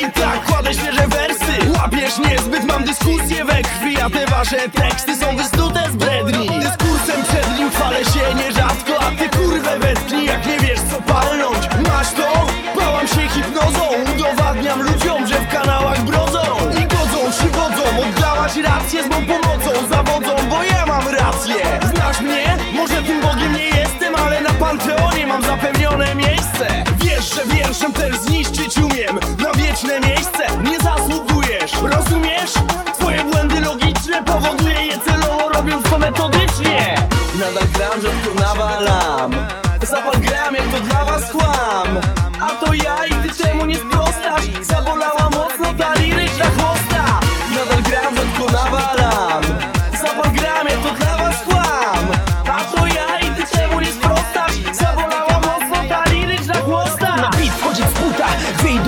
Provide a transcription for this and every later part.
I tak niezbyt, mam dyskusję we krwi A wasze teksty są wysnute Oddałaś rację z mą pomocą Zawodzą, bo ja mam rację. Znasz mnie? Może tym Bogiem nie jestem Ale na Panteonie mam zapewnione miejsce. Wiesz, że wierszem też zniszczyć umiem Na wieczne miejsce nie zasługujesz. Rozumiesz? Twoje błędy logiczne Powoduje je celowo robiąc to metodycznie. Nadal gram, rzadko nawalam. Zapal gram, jak to dla was kłam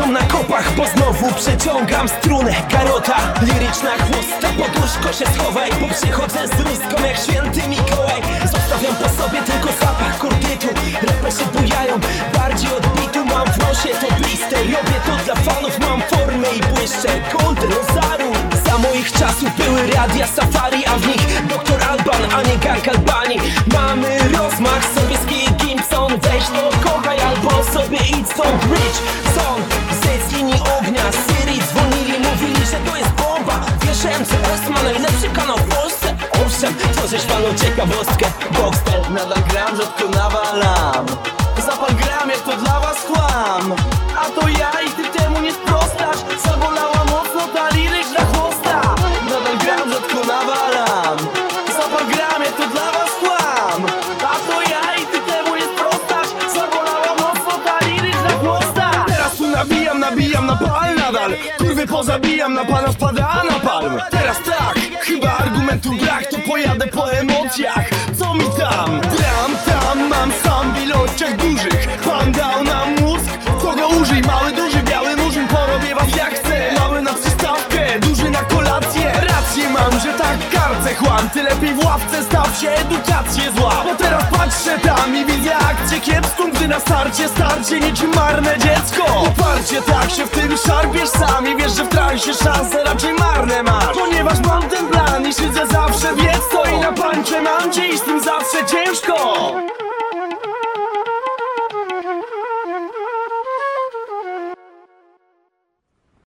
wyjdą na kopach Bo znowu przeciągam strunę. Garota, liryczna chłosta Poduszko się schowaj, bo przychodzę z rózgą Jak święty Mikołaj. Zostawiam po sobie tylko zapach kurdytu Rapy się bujają, bardziej od bitu Mam w nosie. To blister Robię to dla fanów, mam formę i błyszczę Golden Ozaru Za moich czasów były radia safari A w nich doktor Alban, a nie gang Albanii Mamy rozmach, sobieski Gimson Weź to kochaj albo sobie idź stąd. Rich Son, Owszem, tworzysz panu ciekawostkę. Boxtel Nadal gram, rzadko nawalam. Zapal gram, jak to dla was kłam. A to ja i ty temu nie sprostasz. Zabolała mocno ta liryczna chłosta. Nadal gram, rzadko nawalam. Zapal gram, jak to dla was kłam. A to ja i ty temu nie sprostasz. Zabolała mocno ta liryczna chłosta. Teraz tu nabijam, nabijam na pal nadal. Kurwy pozabijam, na pana spada na palm. Teraz tak, chłam Ty lepiej w ławce staw się, edukację zła. Bo teraz patrzę tam i widzę akcję kiepską Gdy na starcie starcie niczym marne dziecko. Uparcie tak się w tym szarpiesz sam I wiesz, że w transie szanse raczej marne masz. Ponieważ mam ten plan i siedzę zawsze wiedz to I na pańcze mam cię i z tym zawsze ciężko